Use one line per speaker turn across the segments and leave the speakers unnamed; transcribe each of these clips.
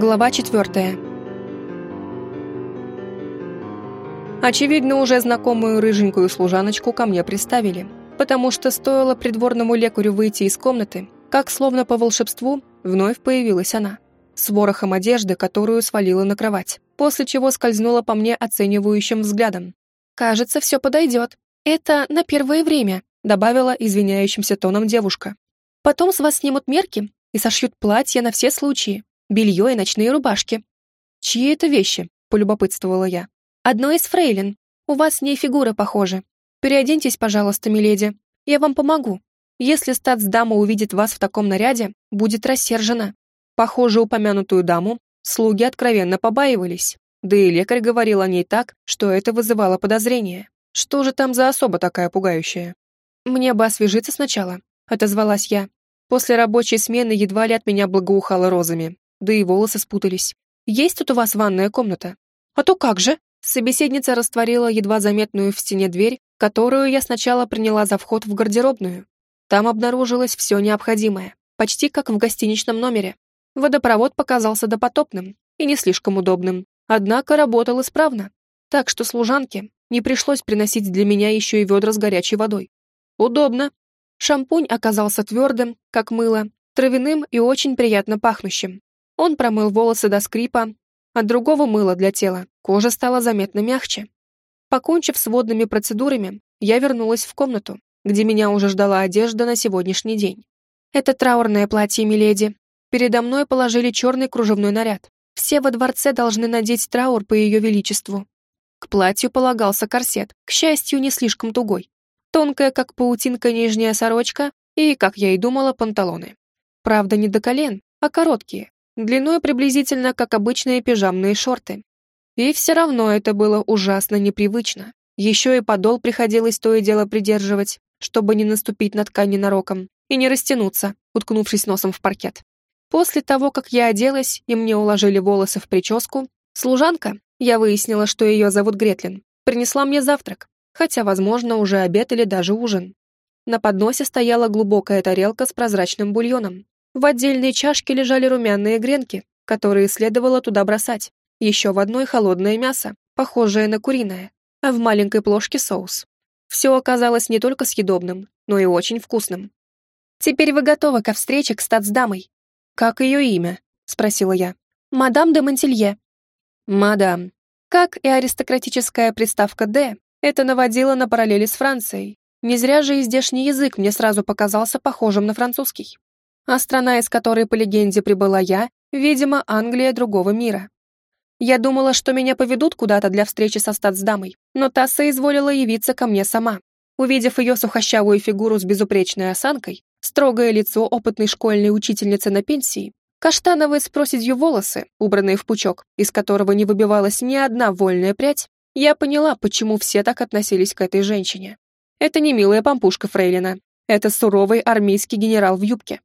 Глава четвертая. Очевидно, уже знакомую рыженькую служаночку ко мне приставили, потому что стоило придворному лекарю выйти из комнаты, как, словно по волшебству, вновь появилась она, с ворохом одежды, которую свалила на кровать, после чего скользнула по мне оценивающим взглядом. «Кажется, все подойдет. Это на первое время», добавила извиняющимся тоном девушка. «Потом с вас снимут мерки и сошьют платья на все случаи, белье и ночные рубашки». «Чьи это вещи?» — полюбопытствовала я. «Одно из фрейлин. У вас с ней фигура похожа. Переоденьтесь, пожалуйста, миледи. Я вам помогу. Если статсдама увидит вас в таком наряде, будет рассержена». Похоже, упомянутую даму слуги откровенно побаивались. Да и лекарь говорил о ней так, что это вызывало подозрение. Что же там за особа такая пугающая? «Мне бы освежиться сначала», — отозвалась я. После рабочей смены едва ли от меня благоухало розами, да и волосы спутались. «Есть тут у вас ванная комната?» «А то как же?» Собеседница растворила едва заметную в стене дверь, которую я сначала приняла за вход в гардеробную. Там обнаружилось все необходимое, почти как в гостиничном номере. Водопровод показался допотопным и не слишком удобным, однако работал исправно, так что служанке не пришлось приносить для меня еще и ведра с горячей водой. Удобно. Шампунь оказался твердым, как мыло, травяным и очень приятно пахнущим. Он промыл волосы до скрипа, от другого мыла для тела кожа стала заметно мягче. Покончив с водными процедурами, я вернулась в комнату, где меня уже ждала одежда на сегодняшний день. Это траурное платье, миледи. Передо мной положили черный кружевной наряд. Все во дворце должны надеть траур по ее величеству. К платью полагался корсет, к счастью, не слишком тугой тонкая, как паутинка, нижняя сорочка и, как я и думала, панталоны. Правда, не до колен, а короткие, длиной приблизительно, как обычные пижамные шорты. И все равно это было ужасно непривычно. Еще и подол приходилось то и дело придерживать, чтобы не наступить на ткань ненароком и не растянуться, уткнувшись носом в паркет. После того, как я оделась и мне уложили волосы в прическу, служанка, я выяснила, что ее зовут Гретлин, принесла мне завтрак, хотя, возможно, уже обед или даже ужин. На подносе стояла глубокая тарелка с прозрачным бульоном. В отдельной чашке лежали румяные гренки, которые следовало туда бросать. Еще в одной холодное мясо, похожее на куриное, а в маленькой плошке соус. Все оказалось не только съедобным, но и очень вкусным. «Теперь вы готовы ко встрече к статсдамой?» «Как ее имя?» — спросила я. «Мадам де Монтелье». «Мадам». Как и аристократическая приставка «де», это наводило на параллели с Францией. Не зря же и здешний язык мне сразу показался похожим на французский. А страна, из которой по легенде прибыла я, видимо, Англия другого мира. Я думала, что меня поведут куда-то для встречи со статсдамой, но та соизволила явиться ко мне сама. Увидев ее сухощавую фигуру с безупречной осанкой, строгое лицо опытной школьной учительницы на пенсии, каштановые с проседью волосы, убранные в пучок, из которого не выбивалась ни одна вольная прядь, я поняла, почему все так относились к этой женщине. Это не милая пампушка Фрейлина. Это суровый армейский генерал в юбке.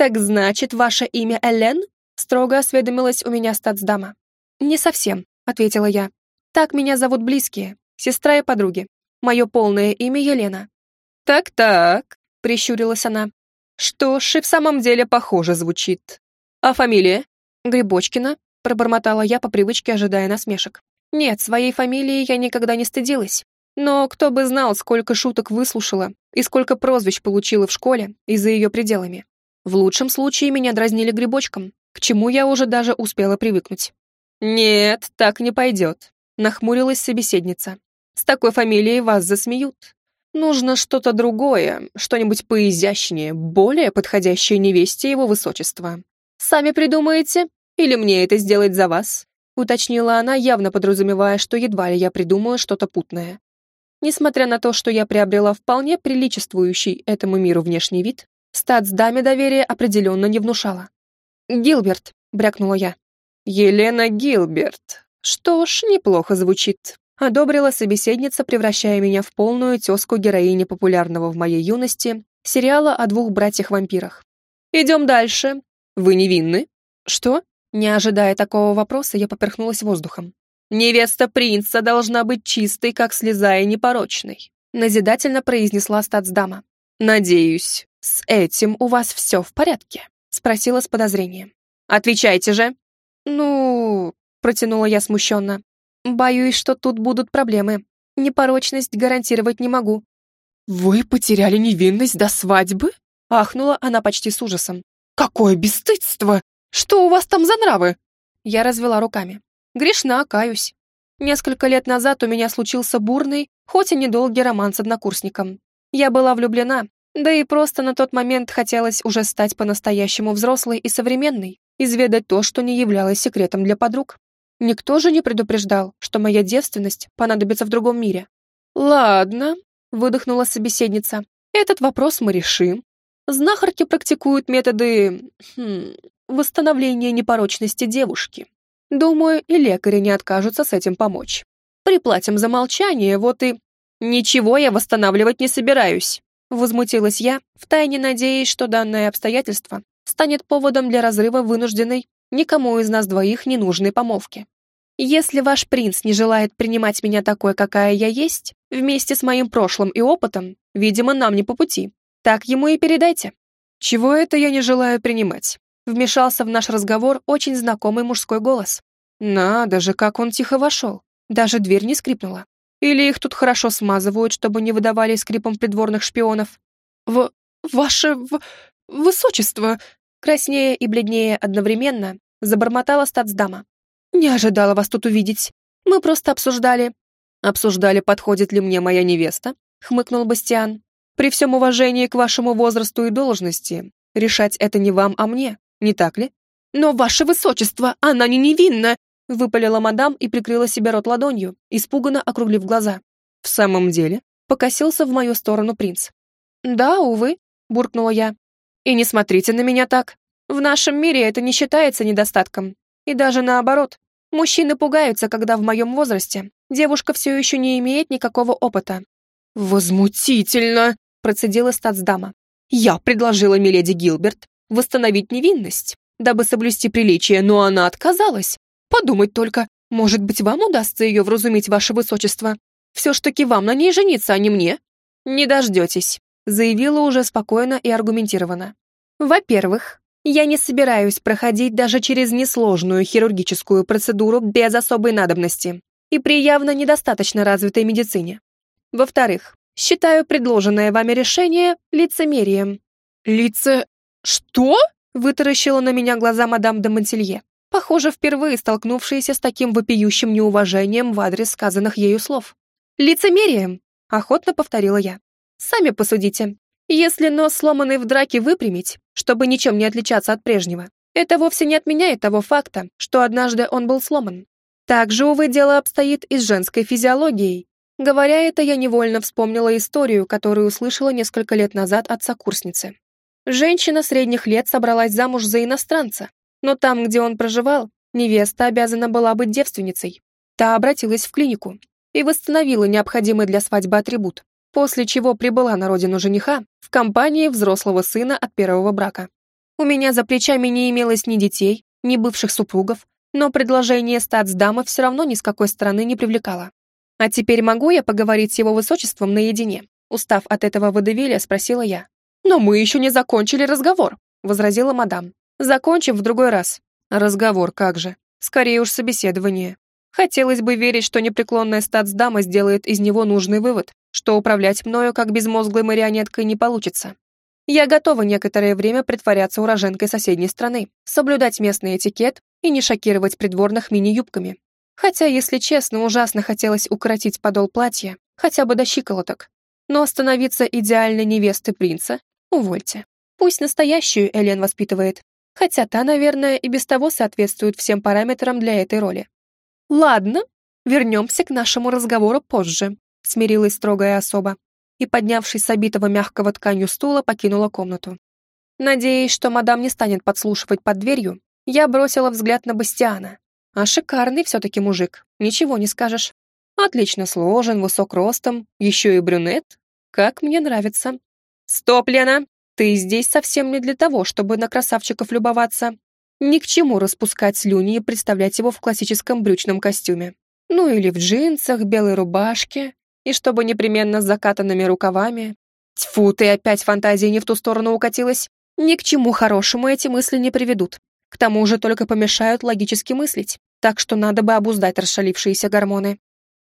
«Так значит, ваше имя Элен?» Строго осведомилась у меня статсдама. «Не совсем», — ответила я. «Так меня зовут близкие, сестра и подруги. Мое полное имя Елена». «Так-так», — прищурилась она. «Что ж, и в самом деле похоже звучит. А фамилия?» «Грибочкина», — пробормотала я по привычке, ожидая насмешек. Нет, своей фамилии я никогда не стыдилась. Но кто бы знал, сколько шуток выслушала и сколько прозвищ получила в школе и за ее пределами. В лучшем случае меня дразнили грибочком, к чему я уже даже успела привыкнуть. «Нет, так не пойдет», — нахмурилась собеседница. «С такой фамилией вас засмеют. Нужно что-то другое, что-нибудь поизящнее, более подходящее невесте его высочества. Сами придумаете? Или мне это сделать за вас?» уточнила она, явно подразумевая, что едва ли я придумаю что-то путное. Несмотря на то, что я приобрела вполне приличествующий этому миру внешний вид, статсдаме доверие определенно не внушало. «Гилберт», — брякнула я. «Елена Гилберт. Что ж, неплохо звучит», — одобрила собеседница, превращая меня в полную тезку героини популярного в моей юности сериала о двух братьях-вампирах. «Идем дальше. Вы невинны?» «Что?» Не ожидая такого вопроса, я поперхнулась воздухом. «Невеста принца должна быть чистой, как слеза и непорочной», назидательно произнесла статсдама. «Надеюсь, с этим у вас все в порядке?» спросила с подозрением. «Отвечайте же!» «Ну...» — протянула я смущенно. «Боюсь, что тут будут проблемы. Непорочность гарантировать не могу».
«Вы потеряли невинность до свадьбы?» — ахнула она почти с ужасом. «Какое бесстыдство! Что у вас там за нравы?»
Я развела руками. Грешна, каюсь. Несколько лет назад у меня случился бурный, хоть и недолгий роман с однокурсником. Я была влюблена, да и просто на тот момент хотелось уже стать по-настоящему взрослой и современной, изведать то, что не являлось секретом для подруг. Никто же не предупреждал, что моя девственность понадобится в другом мире. «Ладно», — выдохнула собеседница, — «этот вопрос мы решим. Знахарки практикуют методы... Хм, восстановления непорочности девушки. Думаю, и лекари не откажутся с этим помочь. Приплатим за молчание, вот и... Ничего я восстанавливать не собираюсь. Возмутилась я, втайне надеясь, что данное обстоятельство станет поводом для разрыва вынужденной никому из нас двоих ненужной помолвки. Если ваш принц не желает принимать меня такой, какая я есть, вместе с моим прошлым и опытом, видимо, нам не по пути. Так ему и передайте. Чего это я не желаю принимать? Вмешался в наш разговор очень знакомый мужской голос. Надо же, как он тихо вошел. Даже дверь не скрипнула. Или их тут хорошо смазывают, чтобы не выдавали скрипом придворных шпионов. В... ваше... В... высочество... Краснее и бледнее одновременно забормотала стацдама. «Не ожидала вас тут увидеть. Мы просто обсуждали...» «Обсуждали, подходит ли мне моя невеста?» — хмыкнул Бастиан. «При всем уважении к вашему возрасту и должности, решать это не вам, а мне не так ли? Но, ваше высочество, она не невинна!» Выпалила мадам и прикрыла себе рот ладонью, испуганно округлив глаза. «В самом деле?» Покосился в мою сторону принц. «Да, увы», — буркнула я. «И не смотрите на меня так. В нашем мире это не считается недостатком. И даже наоборот. Мужчины пугаются, когда в моем возрасте девушка все еще не имеет никакого опыта». «Возмутительно!» — процедила стацдама. «Я предложила миледи Гилберт восстановить невинность, дабы соблюсти приличие, но она отказалась. Подумать только, может быть, вам удастся ее вразумить, ваше высочество. Все ж таки вам на ней жениться, а не мне. Не дождетесь, заявила уже спокойно и аргументированно. Во-первых, я не собираюсь проходить даже через несложную хирургическую процедуру без особой надобности и при явно недостаточно развитой медицине. Во-вторых, считаю предложенное вами решение лицемерием. Лице... «Что?» — вытаращила на меня глаза мадам де Монтелье, похоже, впервые столкнувшаяся с таким вопиющим неуважением в адрес сказанных ею слов. «Лицемерием!» — охотно повторила я. «Сами посудите. Если нос сломанный в драке выпрямить, чтобы ничем не отличаться от прежнего, это вовсе не отменяет того факта, что однажды он был сломан. Также, увы, дело обстоит и с женской физиологией. Говоря это, я невольно вспомнила историю, которую услышала несколько лет назад от сокурсницы. Женщина средних лет собралась замуж за иностранца, но там, где он проживал, невеста обязана была быть девственницей. Та обратилась в клинику и восстановила необходимый для свадьбы атрибут, после чего прибыла на родину жениха в компании взрослого сына от первого брака. У меня за плечами не имелось ни детей, ни бывших супругов, но предложение статсдамы все равно ни с какой стороны не привлекало. «А теперь могу я поговорить с его высочеством наедине?» Устав от этого водевиля, спросила я. «Но мы еще не закончили разговор», — возразила мадам. «Закончим в другой раз». «Разговор как же? Скорее уж собеседование. Хотелось бы верить, что непреклонная статсдама сделает из него нужный вывод, что управлять мною как безмозглой марионеткой не получится. Я готова некоторое время притворяться уроженкой соседней страны, соблюдать местный этикет и не шокировать придворных мини-юбками. Хотя, если честно, ужасно хотелось укоротить подол платья, хотя бы до щиколоток. Но становиться идеальной невестой принца Увольте. Пусть настоящую Элен воспитывает. Хотя та, наверное, и без того соответствует всем параметрам для этой роли. Ладно, вернемся к нашему разговору позже, смирилась строгая особа и, поднявшись с обитого мягкого тканью стула, покинула комнату. Надеясь, что мадам не станет подслушивать под дверью, я бросила взгляд на Бастиана. А шикарный все-таки мужик, ничего не скажешь. Отлично сложен, высок ростом, еще и брюнет. Как мне нравится. «Стоп, Лена! Ты здесь совсем не для того, чтобы на красавчиков любоваться. Ни к чему распускать слюни и представлять его в классическом брючном костюме. Ну или в джинсах, белой рубашке, и чтобы непременно с закатанными рукавами. Тьфу, ты опять фантазией не в ту сторону укатилась. Ни к чему хорошему эти мысли не приведут. К тому же только помешают логически мыслить, так что надо бы обуздать расшалившиеся гормоны.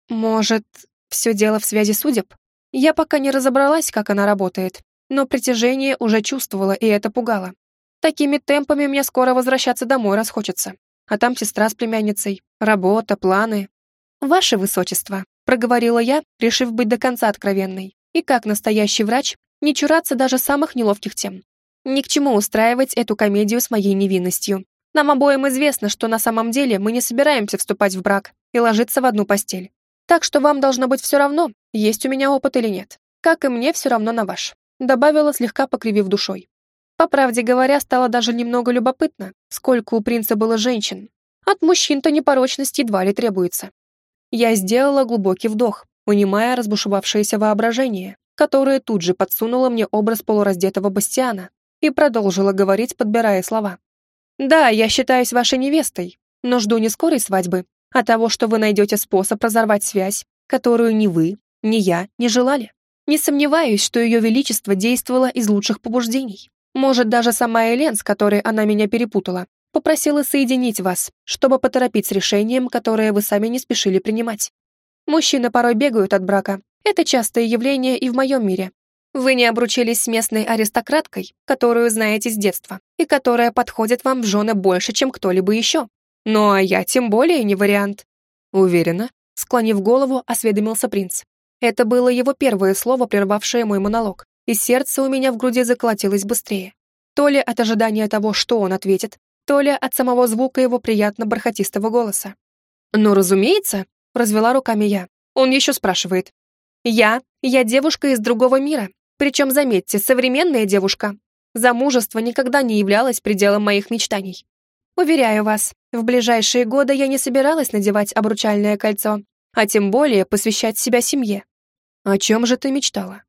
Может, все дело в связи судеб? Я пока не разобралась, как она работает, но притяжение уже чувствовала, и это пугало. Такими темпами мне скоро возвращаться домой расхочется. А там сестра с племянницей, работа, планы. «Ваше высочество», — проговорила я, решив быть до конца откровенной, и как настоящий врач не чураться даже самых неловких тем. Ни к чему устраивать эту комедию с моей невинностью. Нам обоим известно, что на самом деле мы не собираемся вступать в брак и ложиться в одну постель. Так что вам должно быть все равно, есть у меня опыт или нет. Как и мне все равно на ваш. Добавила, слегка покривив душой. По правде говоря, стало даже немного любопытно, сколько у принца было женщин. От мужчин-то непорочности едва ли требуется. Я сделала глубокий вдох, унимая разбушевавшееся воображение, которое тут же подсунуло мне образ полураздетого Бастиана, и продолжила говорить, подбирая слова. «Да, я считаюсь вашей невестой, но жду не скорой свадьбы, а того, что вы найдете способ разорвать связь, которую ни вы, ни я не желали. Не сомневаюсь, что ее величество действовало из лучших побуждений. Может, даже сама Элен, с которой она меня перепутала, попросила соединить вас, чтобы поторопить с решением, которое вы сами не спешили принимать. Мужчины порой бегают от брака. Это частое явление и в моем мире. Вы не обручились с местной аристократкой, которую знаете с детства, и которая подходит вам в жены больше, чем кто-либо еще. Ну а я тем более не вариант. Уверена, склонив голову, осведомился принц. Это было его первое слово, прервавшее мой монолог, и сердце у меня в груди заколотилось быстрее. То ли от ожидания того, что он ответит, то ли от самого звука его приятно бархатистого голоса. «Ну, разумеется», — развела руками я. Он еще спрашивает. «Я, я девушка из другого мира, причем, заметьте, современная девушка. Замужество никогда не являлось пределом моих мечтаний. Уверяю вас, в ближайшие годы я не собиралась надевать обручальное кольцо, а тем более посвящать себя семье. О чем же ты мечтала?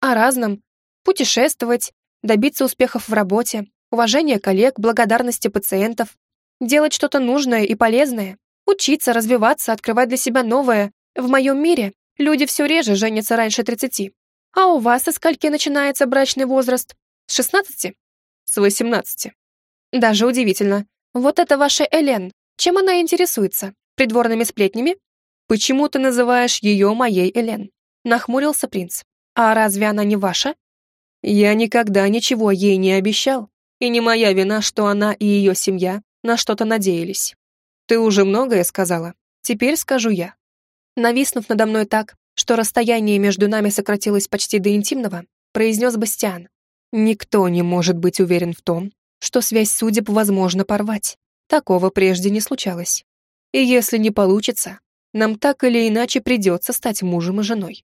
О разном. Путешествовать, добиться успехов в работе, уважения коллег, благодарности пациентов, делать что-то нужное и полезное, учиться, развиваться, открывать для себя новое. В моем мире люди все реже женятся раньше 30. А у вас со скольки начинается брачный возраст? С 16? С 18. Даже удивительно. Вот это ваша Элен. Чем она интересуется? Придворными сплетнями? Почему ты называешь ее моей Элен? Нахмурился принц. А разве она не ваша? Я никогда ничего ей не обещал. И не моя вина, что она и ее семья на что-то надеялись. Ты уже многое сказала. Теперь скажу я. Нависнув надо мной так, что расстояние между нами сократилось почти до интимного, произнес Бастиан. Никто не может быть уверен в том, что связь судеб возможно порвать. Такого прежде не случалось. И если не получится, нам так или иначе придется стать мужем и женой.